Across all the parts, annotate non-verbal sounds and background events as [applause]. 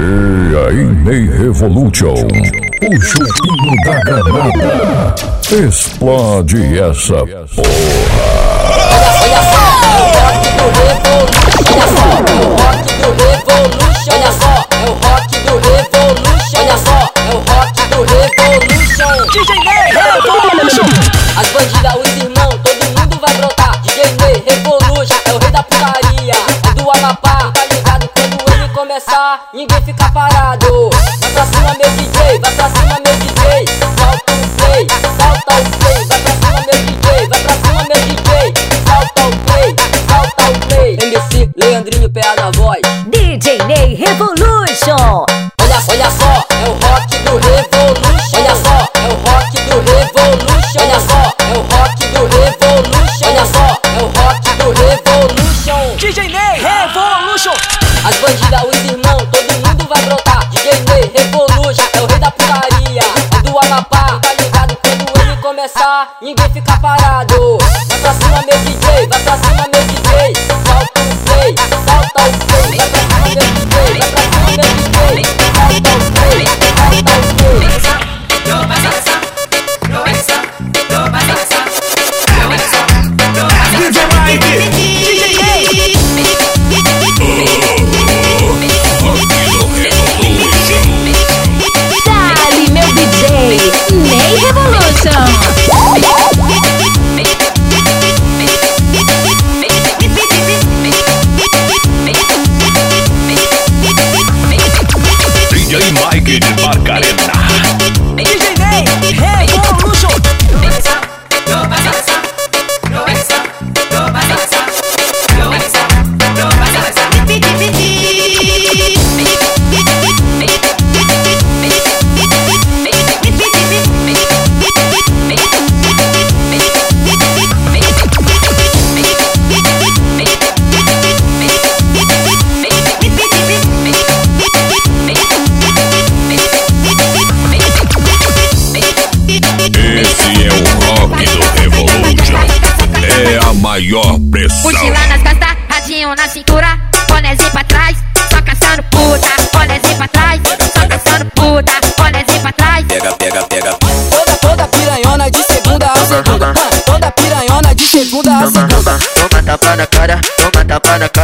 E aí, Ney Revolution, o chupinho da granada. Explode essa porra. Olha só, é o rock do Revolution. Olha só, é o rock do Revolution. Olha só, é o rock do Revolution. DJ Ney Revolution. As bandidas, os começar, ninguém fica parado. Vai pra cima, meu DJ, vai pra cima, meu DJ. Solta o play, solta o play. Vai pra cima, meu DJ, vai pra cima, meu DJ. Solta o play, solta o play. MC Leandrinho, pé na voz. DJ Ney Revolution. Olha, olha só,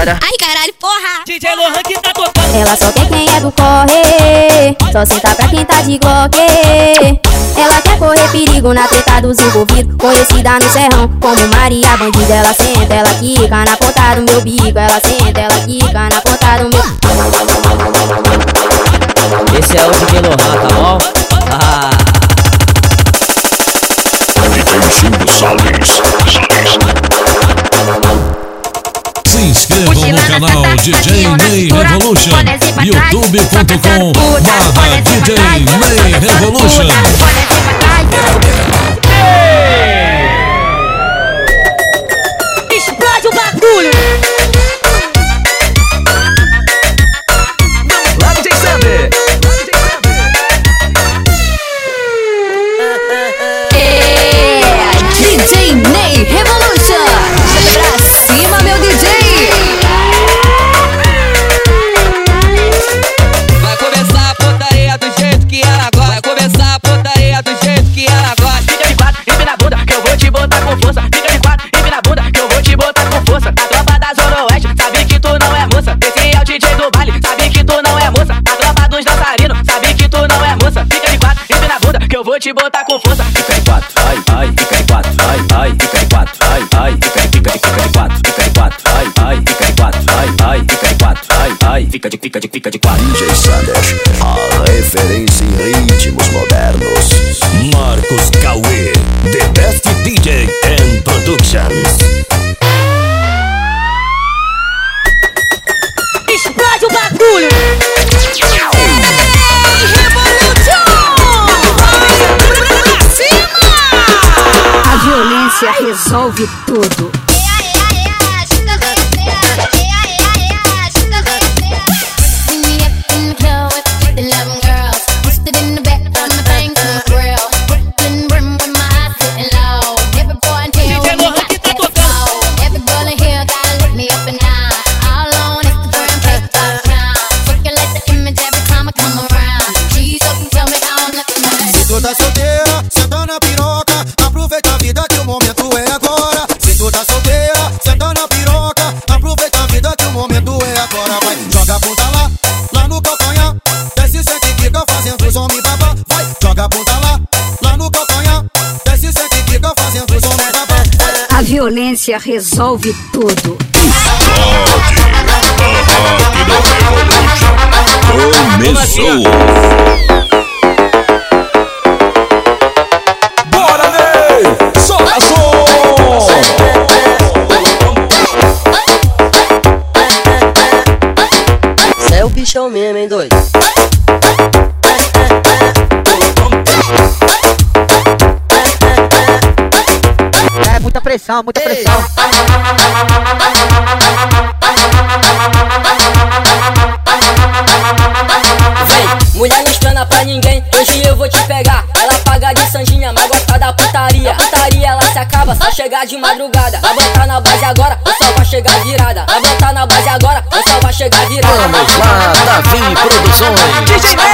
cara. Ai caralho, porra! DJ Lohan que tá tocando. Ela só quer quem é do corre, só senta pra quem tá de glock. Ela quer correr perigo na treta dos envolvidos, conhecida no serrão como Maria Bandida. Ela senta, ela quica na ponta do meu bico, ela senta, ela quica na ponta do meu. Esse é o DJ Lohan, tá bom? Ah, Salles. Se inscreva no canal DJ Ney Revolution. youtube.com barra DJ Ney Revolution. Explode o bagulho. Fica de, fica de, fica de quatro. DJ Sanders, a referência em ritmos modernos. Marcos Cauê, The Best DJ and Productions. Explode o bagulho. A violência resolve tudo. Violência resolve tudo. Começou. Bora, Ney! Solta som! É o bichão mesmo, hein, doido? Pressão, muita pressão. Vem, mulher não espana pra ninguém, hoje eu vou te pegar. Ela paga de sanjinha, mas gosta da putaria. Putaria ela se acaba, só chegar de madrugada. Vai botar na base agora, ou só vai chegar virada. Vai botar na base agora, ou só vai chegar virada. Vamos lá, Davi Produções.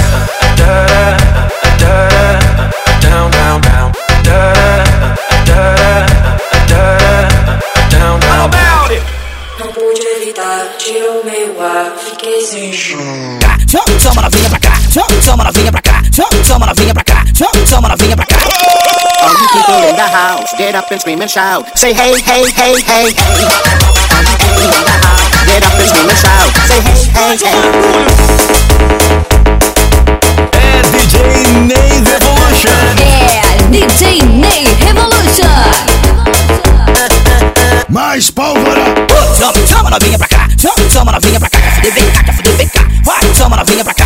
ar, fiquei sem chão. Chama novinha pra cá, chama novinha pra cá, chama novinha pra cá, chama novinha pra cá. All you people in the house, get up and scream and shout. Say hey, hey, hey, hey, hey. All you people in the house, get up and scream and shout. Say hey, hey, hey. É DJ Ney Revolution! É DJ Ney Revolution. Mais pólvora! Chama, novinha pra cá, chama, novinha pra cá, quer fuder, vem cá, quer fuder, vem cá. Vai, chama novinha pra cá,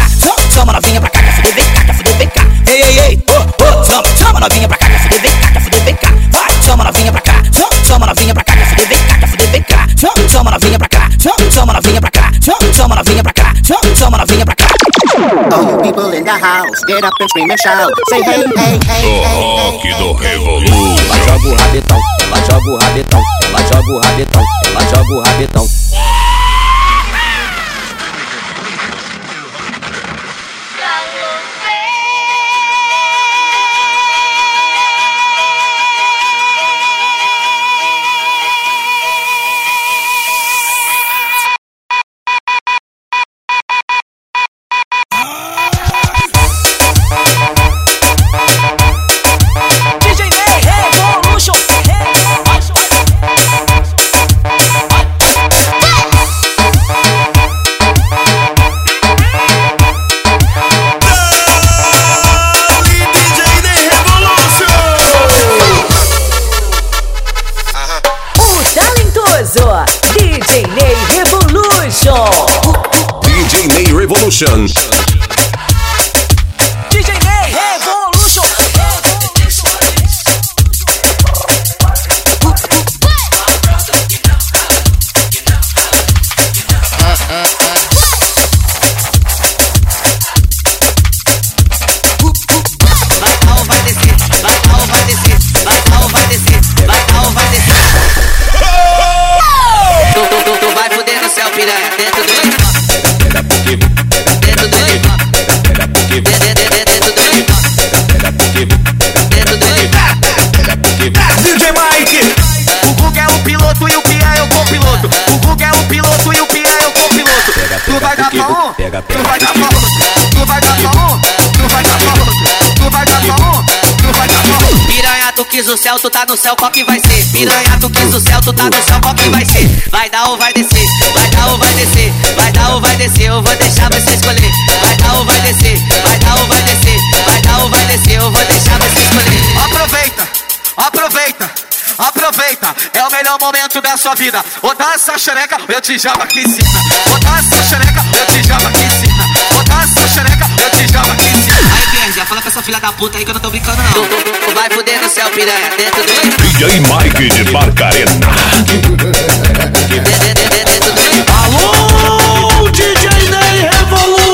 chama, novinha pra cá, quer fuder, vem cá, quer fuder, vem cá. Ei, ei, ei, oh, oh, chama, chama novinha pra cá, quer fuder, vem cá, quer fuder, vem cá. Vai, chama novinha pra cá, chama, novinha pra cá, quer fuder, vem cá, quer fuder, vem cá. Chama, novinha pra cá, chama, novinha pra cá, chama, novinha pra cá, chama novinha pra cá. All you people in the house, get up and scream and shout. Say hey, hey, hey, O hey. rock do Revolution. Ela joga o rabetão, ela joga o rabetão, ela joga o rabetão, ela joga o rabetão. Ney céu, tu tá no céu, qual que vai ser? Piranha, tu quis o céu, tu tá no céu, qual que vai ser? Vai dar ou vai descer? Vai dar ou vai descer? Vai dar ou vai descer? Eu vou deixar você escolher. Vai dar ou vai descer? Vai dar ou vai descer? Vai dar ou vai descer? Eu vou deixar você escolher. Aproveita, aproveita, aproveita. É o melhor momento da sua vida. Botar essa xereca, eu te jogo aqui em cima. Botar essa xereca, eu te jogo aqui em cima. Botar essa xereca, eu te jogo aqui em cima. Fala com essa filha da puta aí que eu não tô brincando, não. Tu, tu, tu vai fuder no céu, piranha, dentro do. DJ Mike de Barcarena. Alô, DJ Ney Revolution!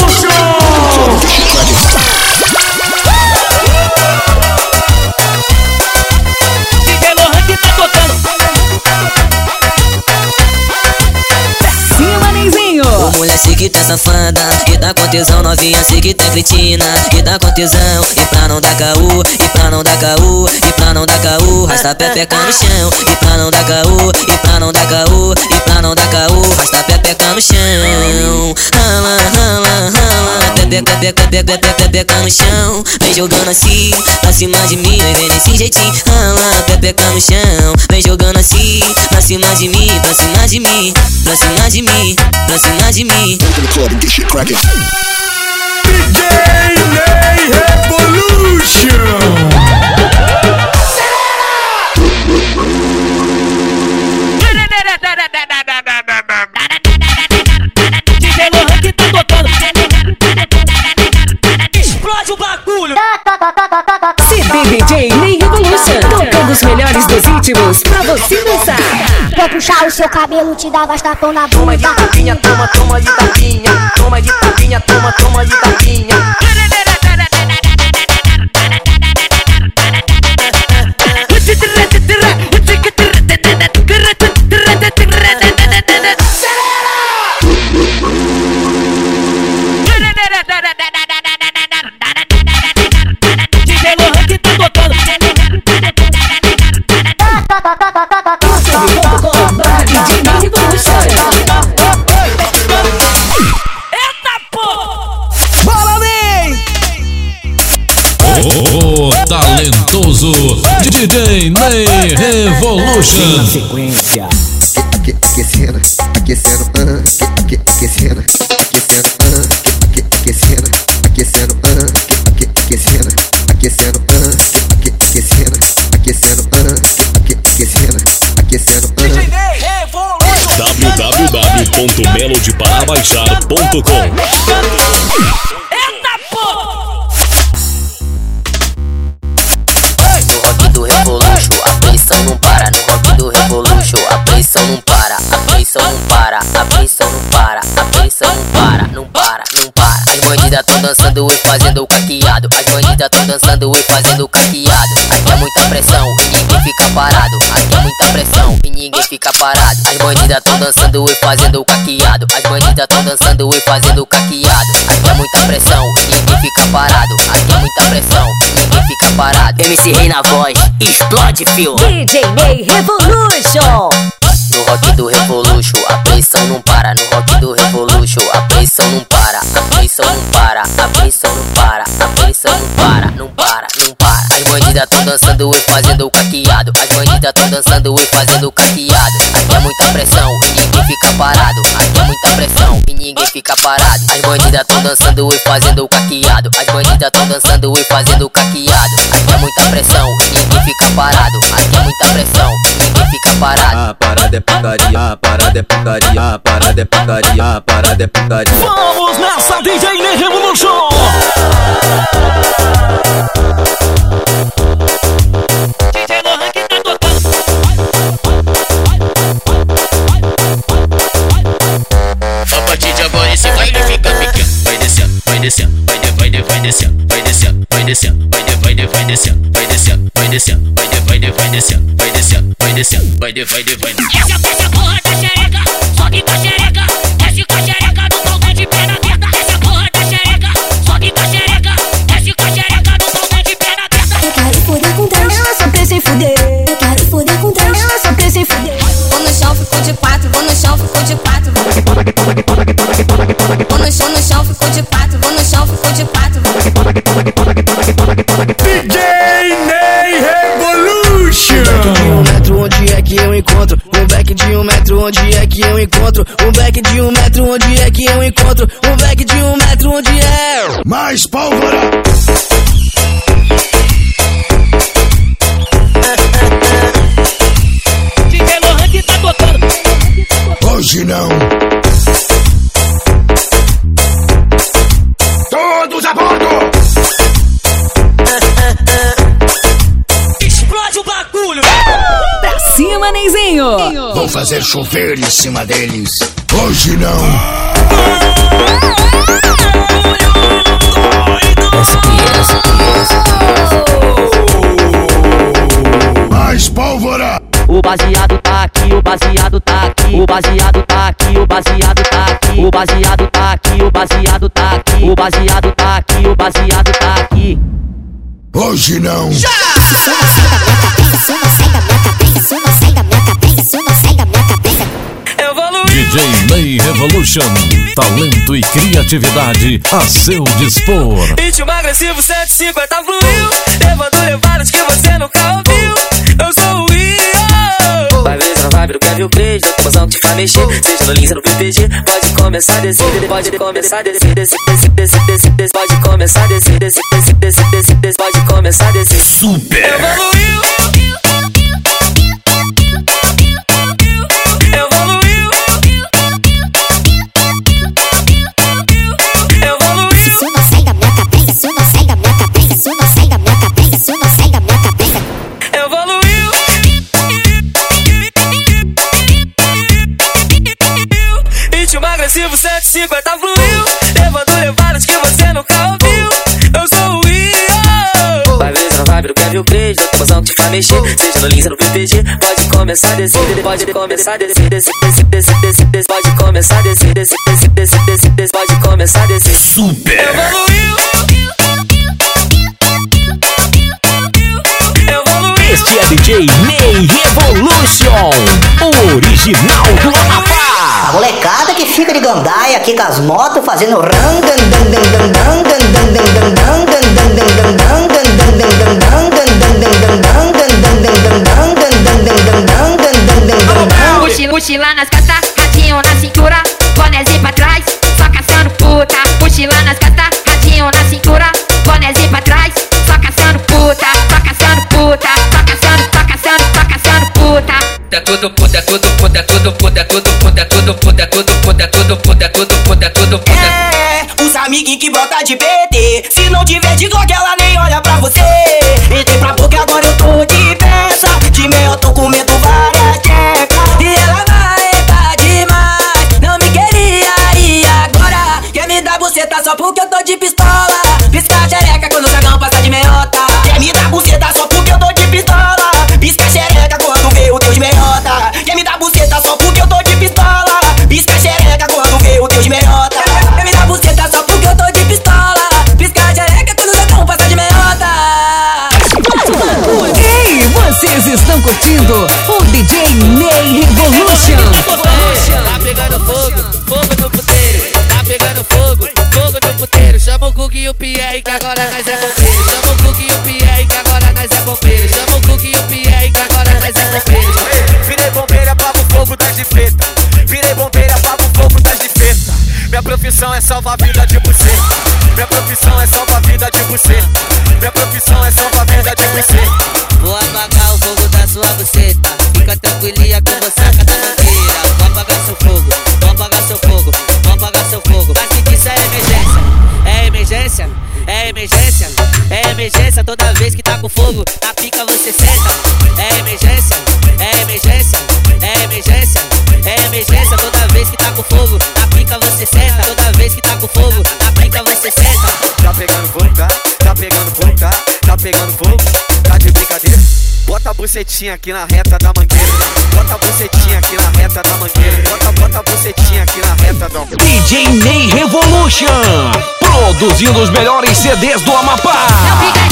Tá mulher se que tá safada, tá com tesão novinha, se que tem fritina, que tá com tesão, e pra não dar caô, e pra não dar caô, e pra não dar caô, rasta pepeca no chão, e pra não dar caô, e pra não dar caô, e pra não dar caô, rasta pepeca no chão. Rala, rala, rala, pepeca, pepeca, pepeca, pepeca no chão, vem jogando assim, pra cima de mim, vem desse jeitinho, rala, pepeca no chão, vem jogando assim, pra cima de mim, pra cima de mim, pra cima de mim, pra cima de mim. DJ Ney Revolution! DJ Lohan que tá tocando. Explode o bagulho. CD DJ Ney os melhores dos ritmos pra você dançar. Vou puxar o seu cabelo, te dar bastapão na Toma de bunda. tapinha, toma, toma de tapinha. Toma de tapinha, toma, toma de tapinha. Talentoso DJ Ney Revolution. Sequência. Aque- Aquecendo, aquecendo, ah, aque- aque- aquecendo, aquecendo, ah, aque- aquecendo, aquecendo, ah, aque- aquecendo, aquecendo, ah, aque- aquecendo, aquecendo, ah, aque- aquecendo, aquecendo, ah. www.melodyparabaixar.com pressão não para, a pressão não para. A pressão não para, não para, não para. As bandidas tão dançando e fazendo o caqueado. As bandidas tão dançando e fazendo o caqueado. Aqui é muita pressão e ninguém fica parado. Aqui é muita pressão e ninguém fica parado. As bandidas tão dançando e fazendo o caqueado. As bandidas tão dançando e fazendo o caqueado. Aqui é muita pressão e ninguém fica parado. Aqui é muita pressão e ninguém fica parado. MC Rei na voz, explode, fio. DJ Ney Revolution. No rock do Revolution, a pressão não para. No rock do Revolution, a pressão não para. A pressão não para, a pressão não para. A pressão não para, não para, não para. As bandidas tão dançando e fazendo o caqueado. As bandidas tão dançando e fazendo o caqueado. Aqui é muita pressão e ninguém fica parado. Aqui é muita pressão e ninguém fica parado. As bandidas tão dançando e fazendo o caqueado. As bandidas tão dançando e fazendo o caqueado. Aqui é muita pressão e ninguém fica parado. Aqui é muita pressão e ninguém fica parado. Parada é putaria, a parada é putaria, a parada é putaria, a parada é putaria. Vamos nessa, DJ tá de agora esse. Vai descendo, vai descendo, vai de, vai de, vai descendo, vai descendo, vai descendo, vai de, vai de, vai descendo, vai descendo, vai descendo, vai de, vai de, vai descendo, vai descendo, vai descendo, vai de, vai de, vai descendo. Essa essa porra da xereca, sobe com a xereca, onde é que eu encontro? Um back de um metro, onde é que eu encontro? Um back de um metro, onde é? Mais pólvora! Fazer chover em cima deles! Hoje não! Mais pólvora! O baseado tá aqui, o baseado tá aqui, o baseado tá aqui, o baseado tá aqui, o baseado tá aqui, o baseado tá aqui, o baseado tá aqui, o baseado tá aqui. Hoje não! DJ Ney Revolution. Talento e criatividade a seu dispor. Ritmo agressivo 150 fluiu. Levando levadas que você nunca ouviu. Eu sou o Rio. Vai ver na vibe do Kevin Craig, da emoção que te faz mexer. Seja no Lins no PPG, pode começar a descer, pode começar a descer, descer, descer, descer, descer, descer, pode começar a descer, descer, descer, descer, descer, descer, pode começar a descer. Super! Evoluiu. Começar descer, pode começar descer, descer, descer, descer, descer, pode começar descer, descer, descer, descer, descer, descer, pode começar descer. Super! Este é DJ Ney Revolution, o original do Amapá. A molecada que fica de gandaia aqui com as motos fazendo Mochila nas costas, ratinho na cintura, bonézinho pra trás, só caçando puta. Mochila nas costas, ratinho na cintura, bonézinho pra trás, só caçando puta, só caçando puta, só caçando puta puta. Tudo puta, tudo puta, tudo puta, tudo puta, tudo puta, tudo puta, tudo puta, tudo puta, tudo puta. É, os amiguinhos que brota de PT. Se não tiver de Glock, ela nem olha pra você. Entrei pra boca, agora eu tô de peça. De meio eu tô comendo várias. E ela vai tá demais. Não me queria e agora quer me dar buceta só porque eu tô de pistola. Curtindo o DJ Ney Revolution. Tá pegando fogo, fogo no puteiro. Tá pegando fogo, fogo no puteiro. Chama o Gug e o Pierre que agora nós é bucetinha aqui na reta da mangueira. Bota a bucetinha aqui na reta da mangueira. Bota, bota a bucetinha aqui na reta da DJ Ney Revolution, produzindo os melhores CDs do Amapá.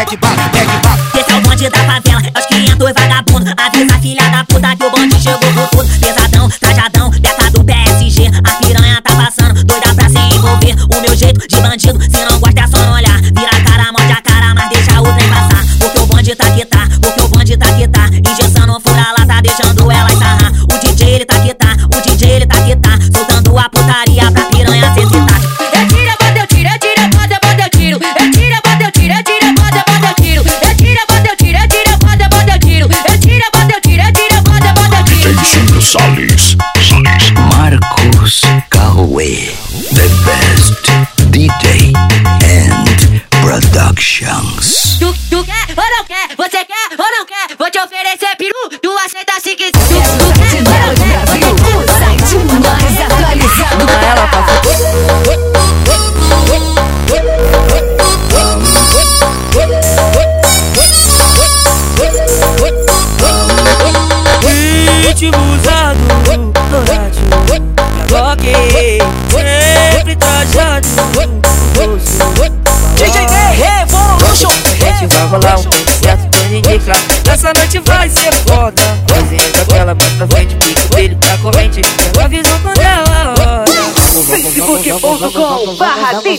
mete bala, mete bala. Esse é o bonde da favela, é os 500 vagabundos. Avisa a filha da puta que o bonde chegou pro fundo. Pesadão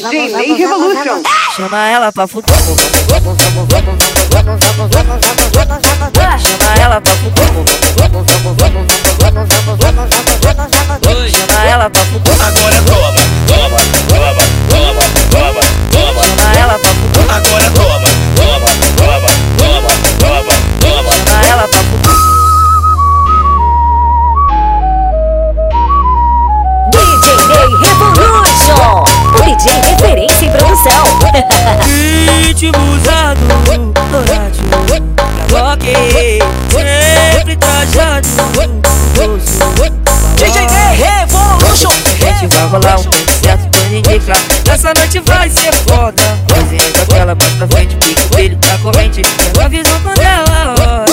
Steam e Revolution. Chama ela pra futebol. Chama ela pra futebol. Chama ela pra futebol. Agora é toma. último usado Dourado, bloque Sempre tá trajado DJ Revolution. Gente, vai rolar um concerto pra ninguém claro Essa noite vai ser foda. Fazendo aquela bota pra frente Pique o brilho pra corrente. Ela avisou quando ela hora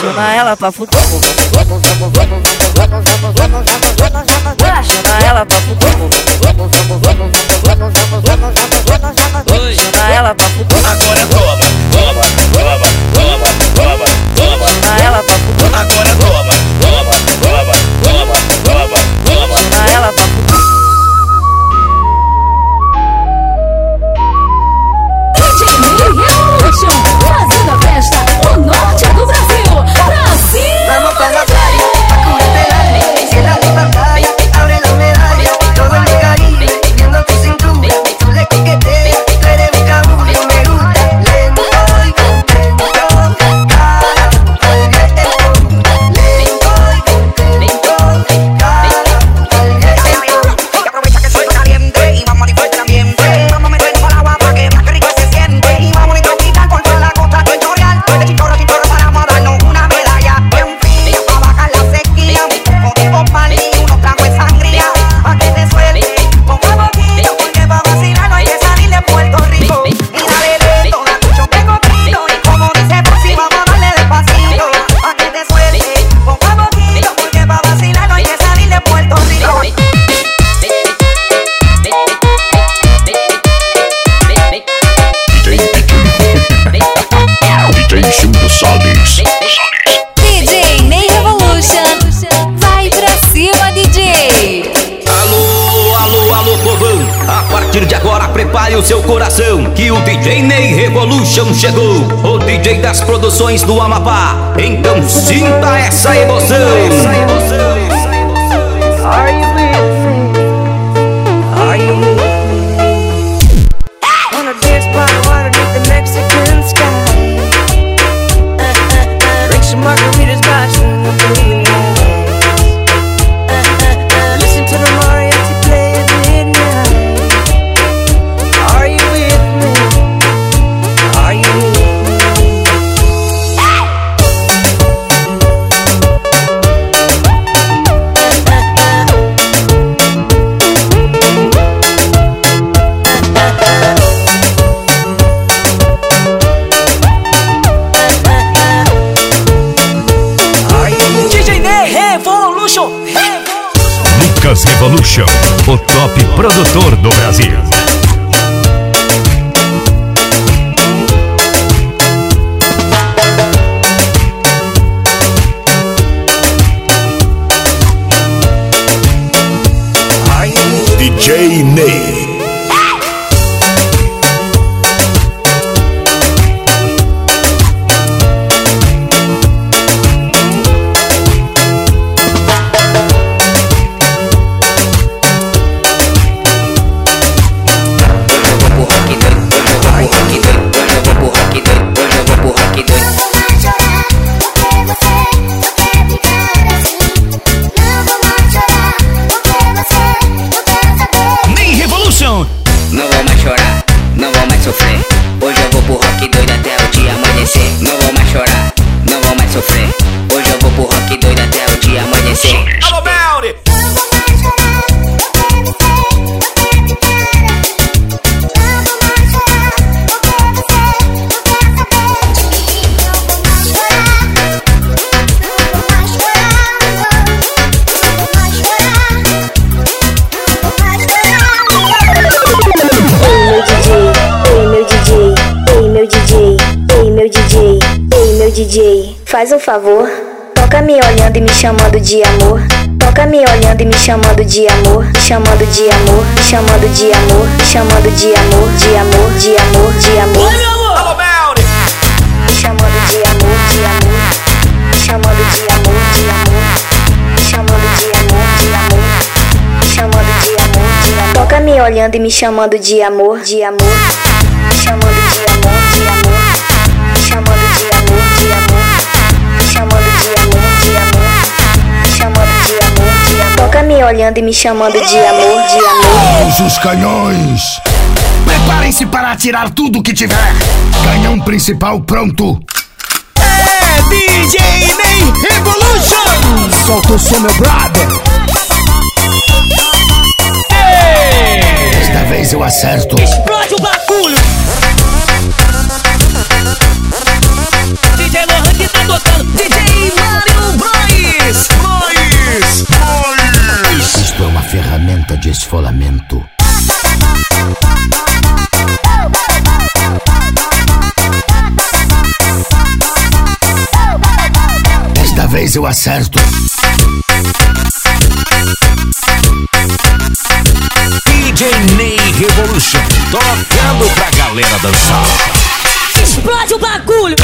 Chama ela pra futebol ela chama ela pra fuder. Chama ela pra fuder. Agora toma, toma, toma, toma, toma, toma. Chama ela pra fuder. Agora toma, toma, toma, toma. coração que o DJ Ney Revolution chegou, o DJ das produções do Amapá. Então sinta essa emoção. Sinta essa emoção. Produtor DJ, faz um favor, toca me olhando e me chamando de amor. Toca me olhando e me chamando de amor, chamando de amor, chamando de amor, chamando de amor, de amor, de amor, de amor. Me chamando de amor, de amor, chamando de amor, de amor, chamando de amor, de amor, chamando de amor, de amor. Toca me olhando e me chamando de amor, de amor, me chamando de amor, Toca me olhando e me chamando de amor, de amor. Aos os canhões! Preparem-se para atirar tudo que tiver! Canhão principal pronto! É DJ Ney Revolution! Solta o som, meu brother! Desta vez eu acerto! Explode o bagulho! DJ Lohan que tá tocando! DJ Mário Braz! Braz! Braz! Isto é uma ferramenta de esfolamento. Desta vez eu acerto. DJ Ney Revolution. Tocando pra galera dançar. Explode o bagulho!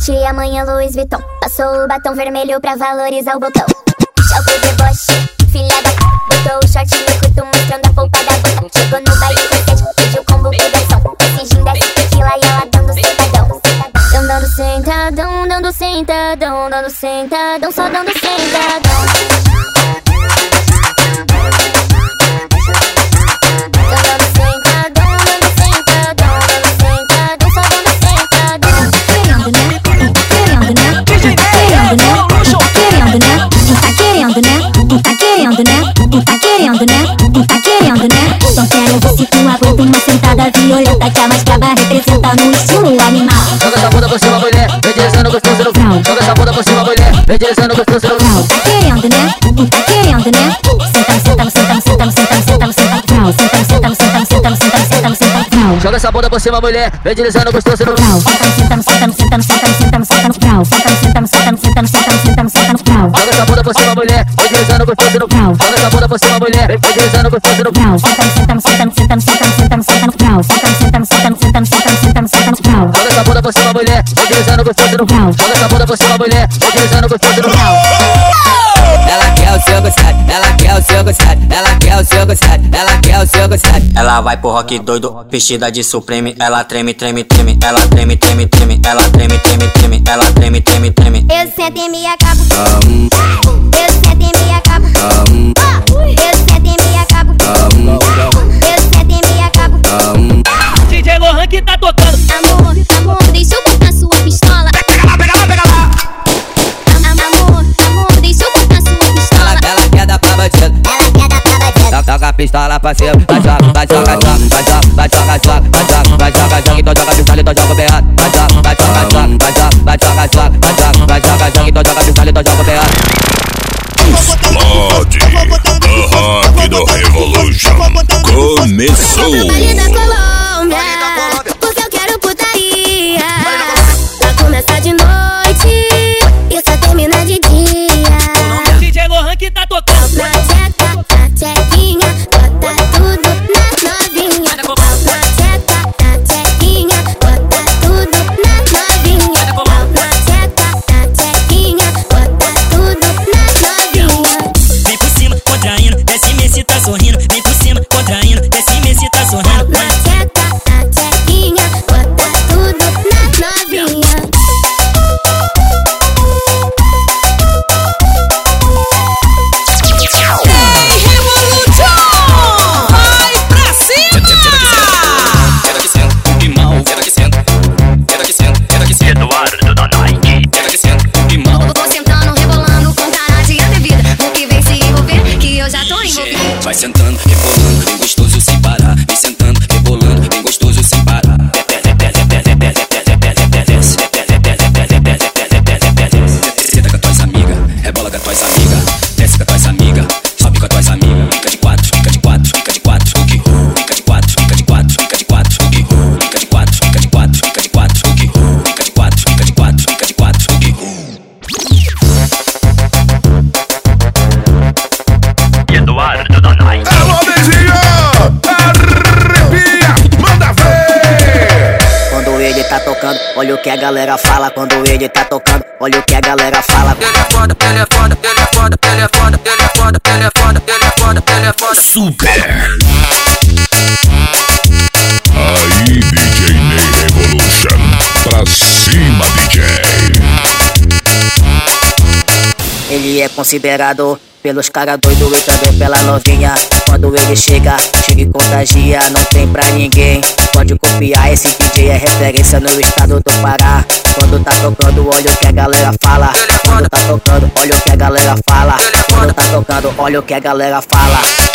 De Gucci, amanhã Louis Vuitton. Passou o batom vermelho pra valorizar o botão. O deboche, filha da p. Botou o short no curto mostrando a polpa da boca. Chegou no baile com pediu combo pedação. Esse gin tequila e ela dando sentadão. Dão dando sentadão, dando sentadão, dando sentadão, só dando sentadão. Se tu aguenta uma sentada violenta que a mais braba representa no estilo animal. Joga essa bunda por cima, mulher, vem deslizando gostoso no grau. Joga essa bunda por cima, mulher, vem deslizando gostoso no grau. Tá querendo, né? Tá querendo, né? Sentando, sentando, sentando, sentando, sentando, sentando, sentando, grau. Sentando, sentando, sentando, sentando, Joga essa bunda por cima, mulher, vem deslizando gostoso no grau. Sentando, sentando, sentando, sentando, sentando, sentando, grau. Sentando, sentando, sentando, sentando, sentando, sentando, grau. Joga essa bunda por cima, mulher, vem deslizando gostoso no grau. Joga essa bunda por cima, mulher, vem deslizando gostoso no grau. Sentando, sentando, sentando, sentando, sentando, sentando, grau. Sentando, sentando, sentando, sentando, sentando, sentando, sentando, grau. Joga essa bunda por cima, mulher, vem deslizando gostoso no grau. Joga essa bunda por cima, mulher, vem deslizando gostoso no grau. Ela quer o seu gostado, ela quer o seu gostado, ela quer o seu gostado, ela quer o seu gostado. Ela vai pro rock doido, vestida de supreme, ela treme, treme, treme, ela treme, treme, treme, ela treme, treme, treme, ela treme, treme, treme. Eu sento e me acabo. Eu sento pistola pra cima, vai joga, vai joga, joga, vai joga, vai joga, joga, vai joga, vai joga, joga, então joga pistola, então joga o berrado, vai joga, vai joga, joga, vai joga, vai joga, joga, vai joga, vai joga, joga, então joga pistola, então joga o berrado. Explode. O rock do Revolution começou. Baile da Colômbia, porque eu quero putaria. Pra começar de noite que a galera fala. Quando ele tá tocando, olha o que a galera fala. Ele é foda, ele é foda, ele é foda, ele é foda, ele é foda, ele é foda, ele é foda, ele é foda. Super! Aí, DJ Ney Revolution. Pra cima, DJ! Ele é considerado pelos caras doidos e também pela novinha. Quando ele chega, chega e contagia, não tem pra ninguém. Pode copiar, esse DJ é referência no estado do Pará. Quando tá tocando, olha o que a galera fala. Quando tá tocando, olha o que a galera fala. Quando tá tocando, olha o que a galera fala.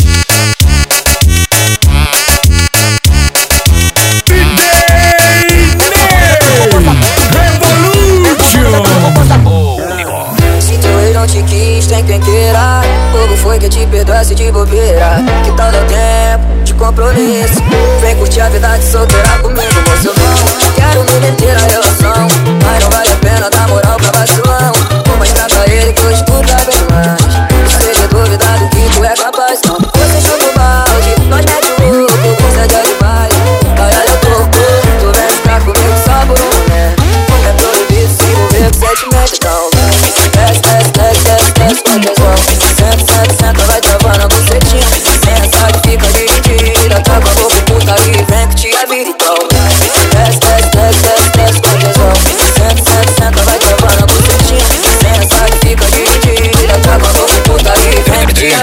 Que te perdoasse de bobeira. Que tal dar tempo de compromisso? Vem curtir a vida de solteira comigo, você não. Quero me meter na relação, mas não vale a pena dar moral pra vacilão.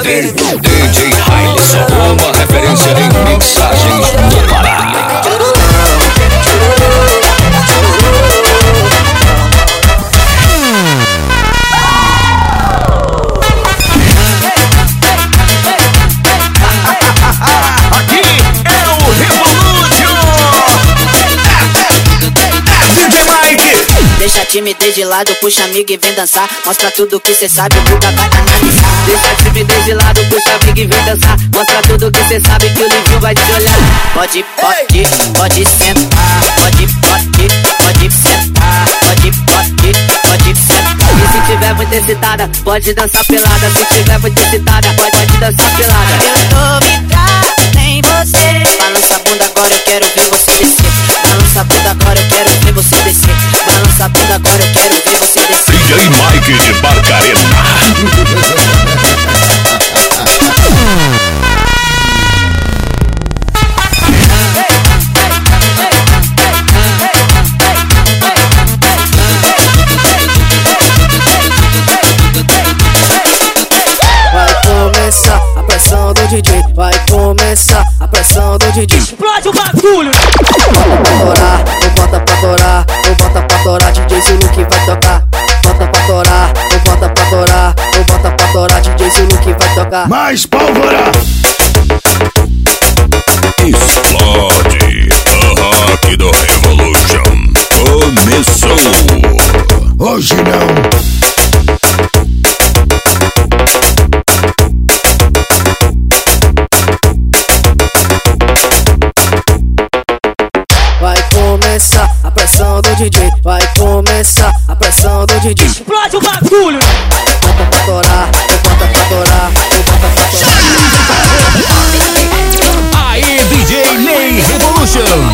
DJ Heinz, aroma, referência em mixagem timidez de lado, puxa amigo e vem dançar. Mostra tudo que cê sabe, o Buda vai analisar. Deixa a timidez de lado, puxa amigo e vem dançar. Mostra tudo que cê sabe que o livro vai te olhar. Pode, pode, pode sentar. Pode, pode, pode sentar. Pode, pode, pode sentar. E se tiver muito excitada, pode dançar pelada. Se tiver muito excitada, pode, pode dançar pelada. Eu tô vidrada em você. Balança a bunda agora, eu quero ver você descer. Balança a bunda agora, eu quero ver você descer. Bunda agora, eu quero ver você descer. DJ Mike de Barcarena. Vai começar a pressão do DJ. Vai começar a pressão do DJ. Explode o bagulho! Bota pra torar, ou bota pra torar, bota pra torar. DJ Zulu que vai tocar. Bota pra torar, ou bota pra torar, ou bota pra torar. DJ Zulu que vai tocar. Mais pólvora! Explode. A Rock do Revolution. Começou. Hoje não. Pressão do DJ. Vai começar a pressão do DJ. Explode o bagulho! Bota pra torar, bota pra torar, bota pra torar. Aí, DJ Ney Revolution.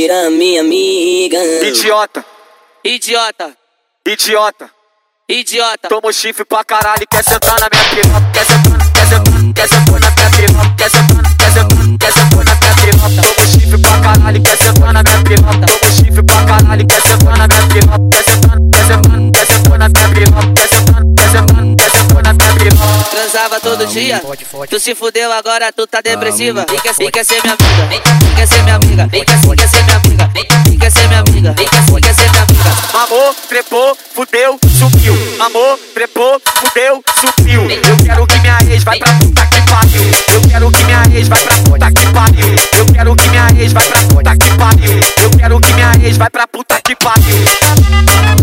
Virar minha amiga. Idiota, Idiota, idiota. idiota. Toma chifre pra caralho, quer sentar na minha piroca, quer sentar, quer sentar, quer sentar na minha piroca, quer sentar, quer sentar, quer sentar na minha piroca. Toma chifre pra caralho, quer sentar na minha piroca. Toma chifre pra caralho, quer sentar na minha piroca, Todo dia. Tu se fudeu agora, tu tá depressiva. Vem quer, vem quer ser minha amiga. Vem, quer ser minha amiga. Vem quer, ser minha amiga. Vem, quer ser minha amiga. Vem quer, vem quer ser minha amiga. Amor, trepou, fudeu, subiu. Amor, trepou, fudeu, subiu. Eu quero que minha ex vai pra puta que pariu. Eu quero que minha ex vai pra puta que pariu. Eu quero que minha ex vai pra puta que pariu. Eu quero que minha ex vai pra puta que pariu.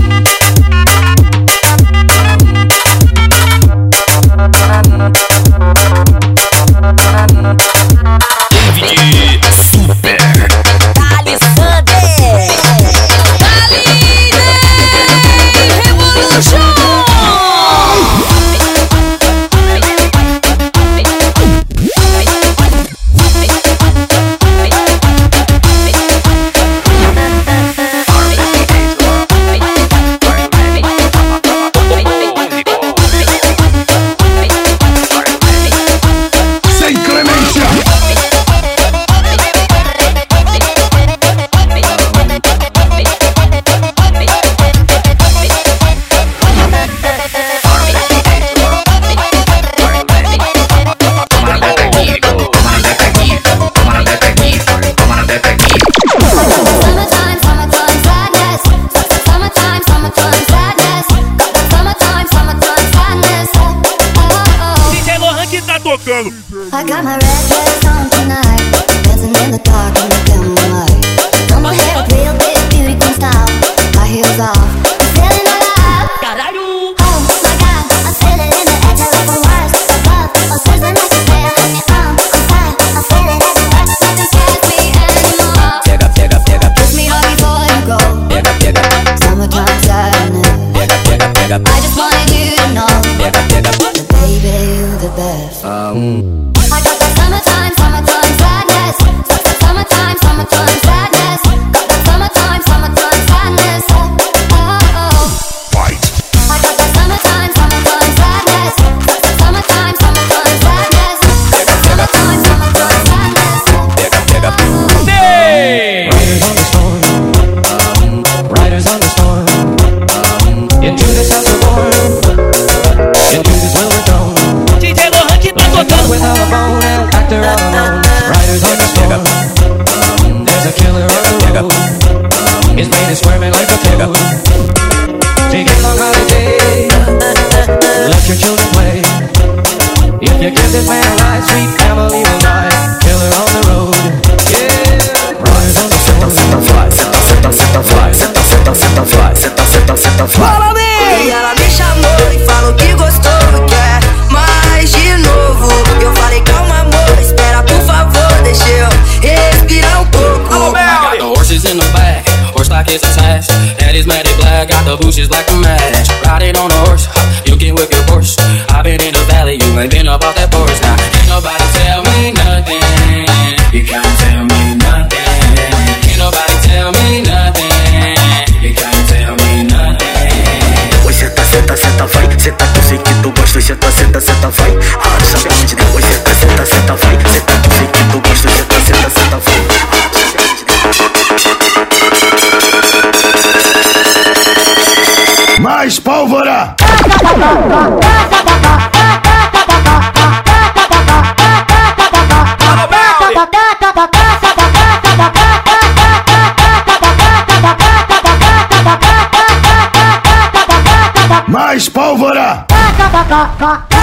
かか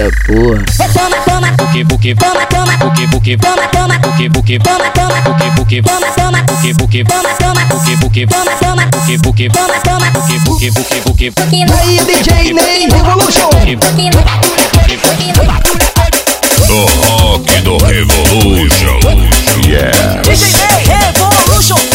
essa porra. Toma, toma, buque, buque, toma, toma, buque, buque, toma, toma, buque, buque, toma, toma, buque, buque, toma, toma, buque, buque, toma, toma, buque, buque, toma, toma, buque, buque, toma, toma, buque, buque, buque, buque, buque. Aí, DJ Ney Revolution. Do rock do Revolution. Yeah. DJ Ney Revolution.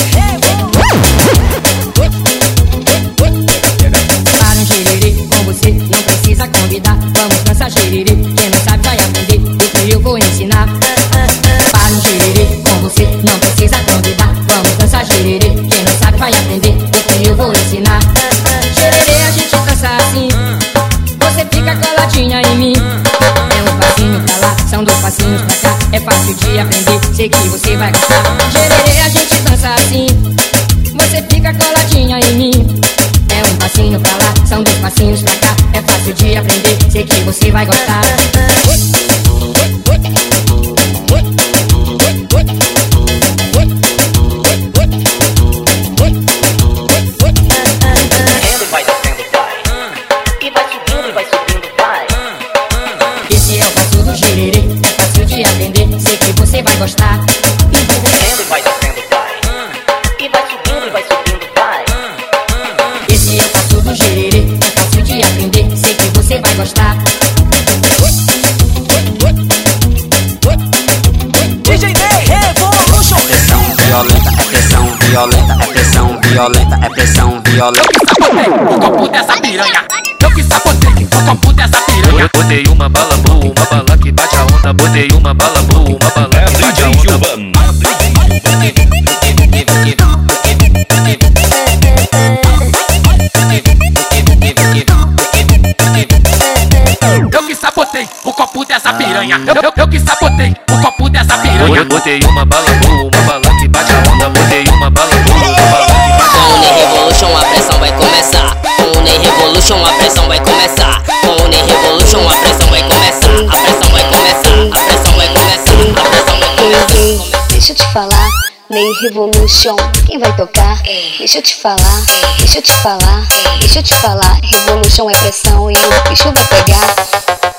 Piranha. Eu, eu, eu que sabotei o copo dessa piranha. Eu botei uma bala boa, uma bala que bate a onda. Botei uma bala boa, uma bala que bate a Com o onda. Ney Revolution a pressão vai começar. Com o Ney Revolution a pressão vai começar. Com o Ney Revolution a pressão vai começar. A pressão vai começar. A pressão vai começar. A pressão vai começar. Deixa eu te falar, Ney Revolution, quem vai tocar? Deixa eu te falar, deixa eu te falar, deixa eu te falar. Revolution é pressão e o bicho vai pegar.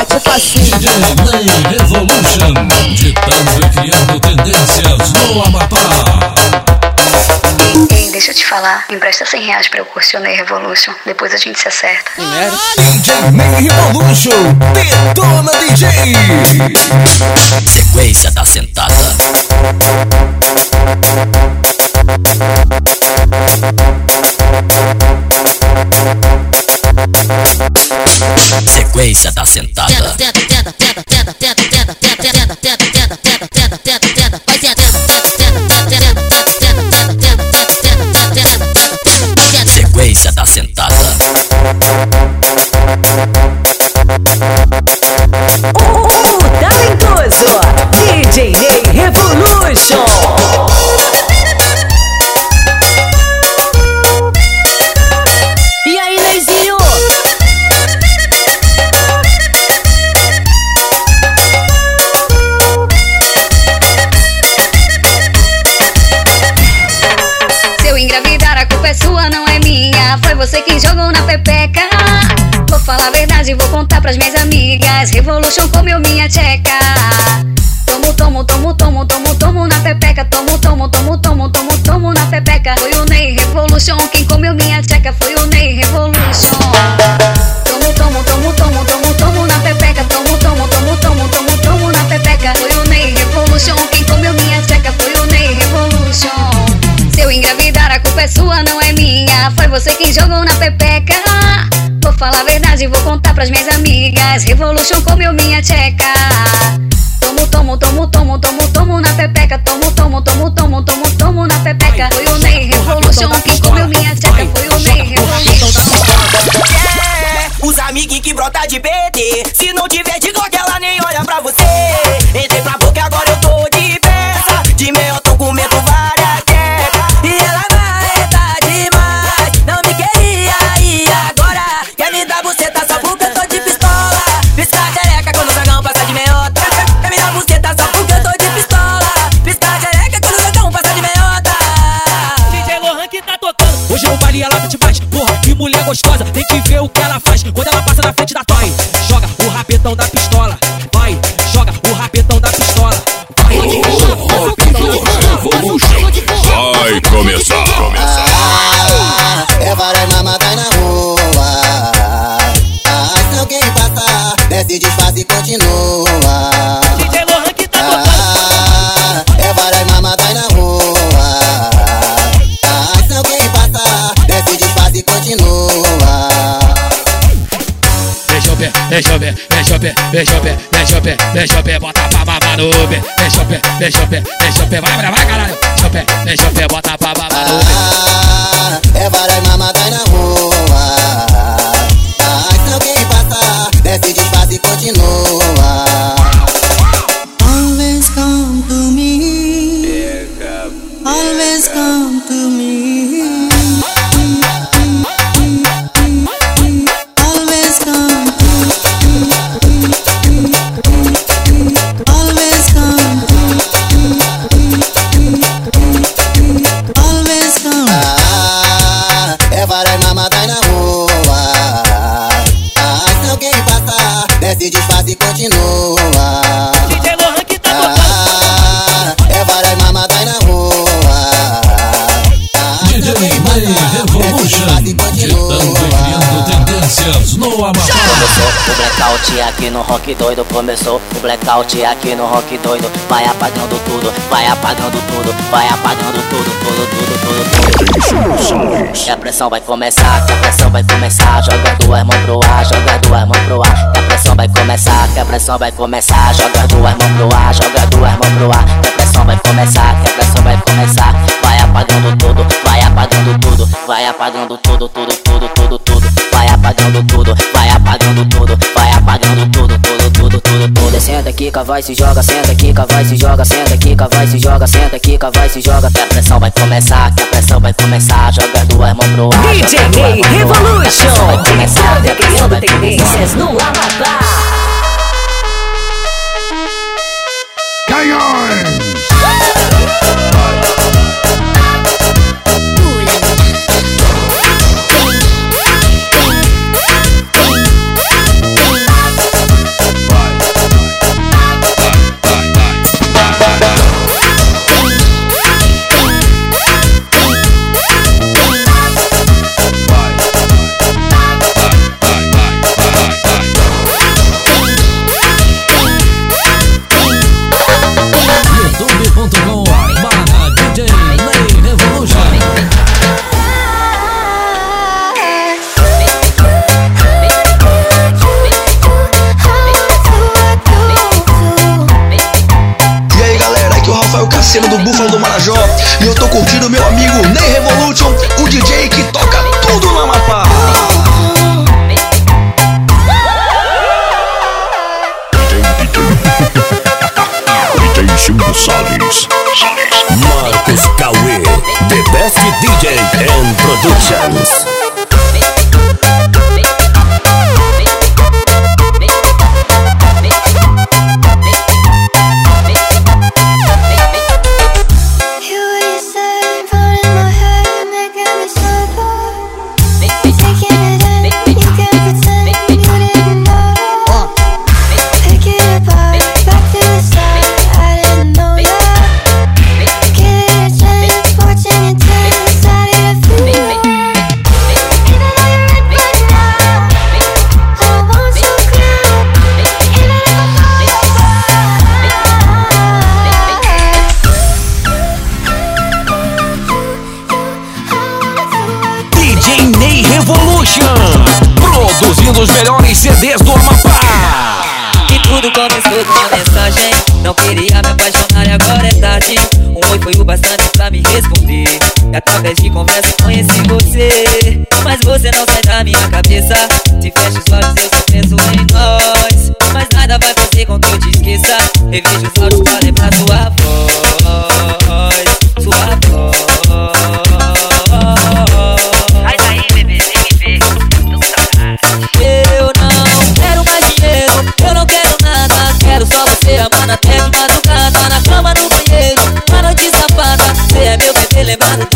Vai te facinho. DJ Ney Revolution, ditando e criando tendências no Amapá. Ei, deixa eu te falar, me empresta 100 reais pra eu curtir o Ney Revolution, depois a gente se acerta. DJ Ney Revolution, detona DJ. Sequência da sentada. Sequência da sentada. Verdade, vou contar pras minhas amigas. Revolution comeu minha tcheca. Verdade, vou contar pras minhas amigas. Revolution comeu minha tcheca. Tomo, tomo, tomo, tomo, tomo, tomo na pepeca. Tomo, tomo, tomo, tomo, tomo, tomo na pepeca. Foi o Ney Revolution quem gostosa. Tem que ver o que ela faz. Quando ela passa na frente da toy, deixa eu ver, bota pra mamar no Uber. Deixa eu ver, deixa eu ver, deixa eu ver, vai, vai, vai, caralho. Deixa eu ver, deixa eu ver, bota pra mamar no Uber. O blackout aqui no rock doido. Começou o blackout aqui no rock doido. Vai apagando tudo, vai apagando tudo, vai apagando tudo, tudo, tudo, tudo, tudo. Que a pressão vai começar, que a pressão vai começar. Joga duas mãos pro ar, joga duas mãos pro ar. Que a pressão vai começar, que a pressão vai começar. Joga duas mãos pro ar, joga duas mãos pro ar. Que a pressão vai começar, que a pressão vai começar apagando tudo, vai apagando tudo, vai apagando tudo, tudo, tudo, tudo, tudo, vai apagando tudo, vai apagando tudo, vai apagando tudo, tudo, tudo, tudo, tudo. É, senta aqui, vai se joga, senta aqui, vai se joga, senta aqui, vai se joga, senta aqui, vai se joga. Que a pressão vai começar, que a pressão vai começar, joga duas mãos pro ar. DJ Revolution, vai criando tendências no Amapá. Canhões! [laughs] Productions. Evite o faro pra lembrar sua voz. Sua voz. Sai daí, bebê, vem me ver. Eu não quero mais dinheiro. Eu não quero nada. Quero só você amando até de madrugada Na cama, no banheiro. Na noite safada. Você é meu bebê, lembra do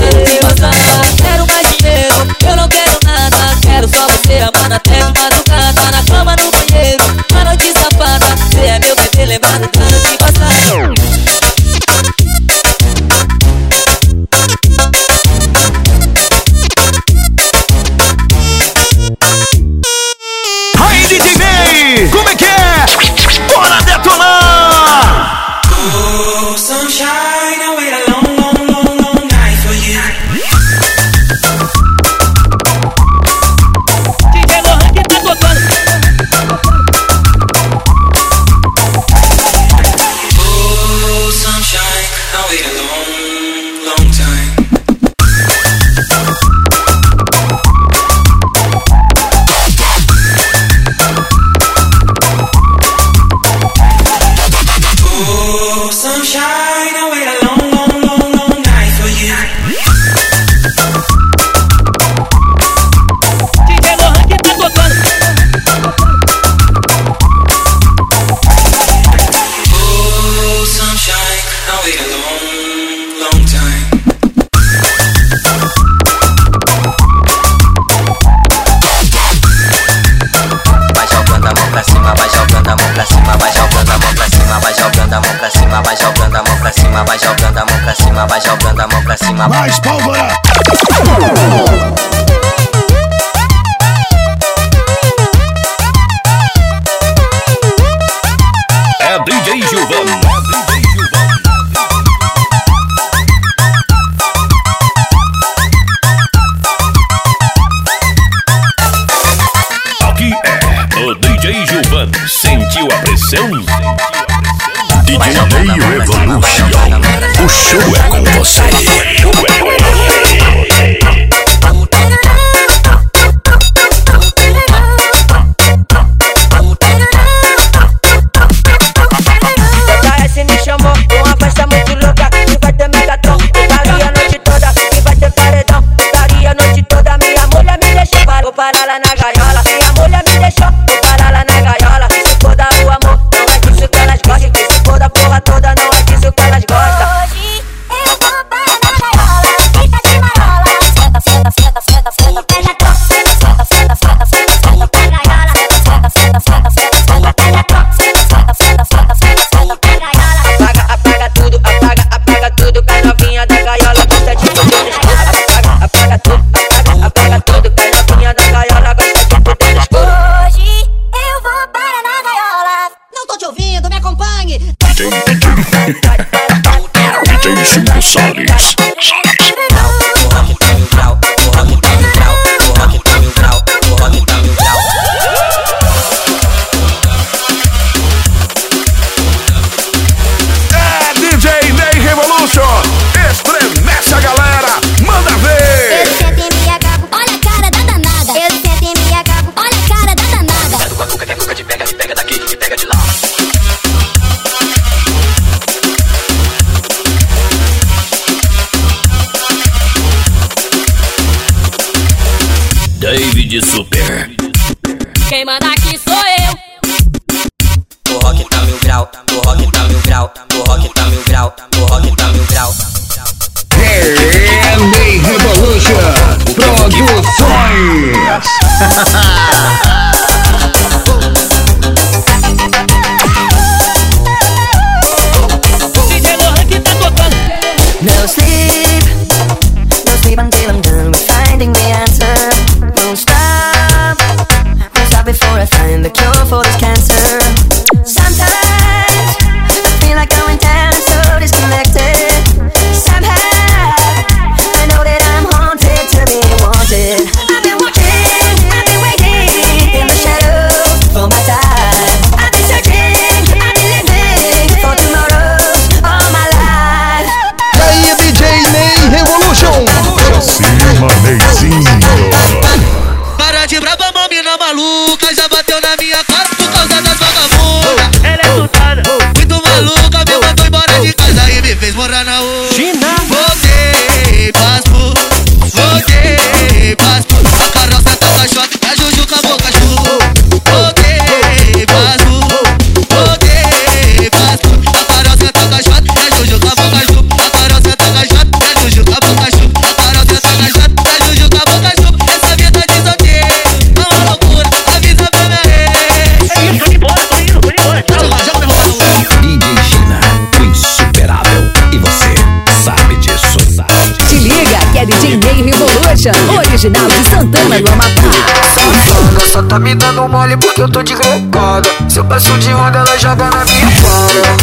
Tá me dando mole porque eu tô de glocada Se eu passo de onda, ela joga na minha cara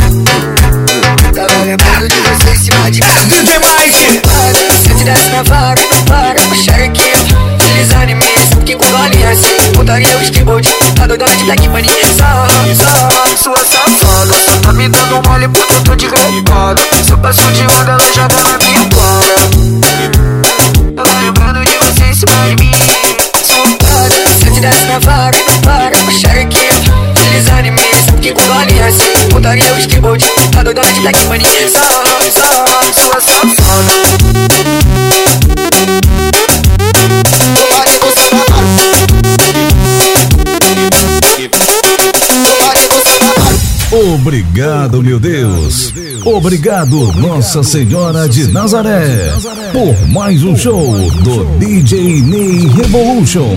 Tava tá lembrando de você em cima de é mais. DJ Mike Para, te desce na vara Para, puxar aqui Deslizar em mim Que com balinha assim Putaria, whisky, bold Tá doidona de black money Sarra, sarra, sua safada. Tá me dando mole porque eu tô de glocada Se eu passo de onda, ela joga na minha cara Eles que Putaria o skateboard, tá de black Só, só, Obrigado, meu Deus. Obrigado, Nossa Senhora de Nazaré, por mais um show do DJ Ney Revolution.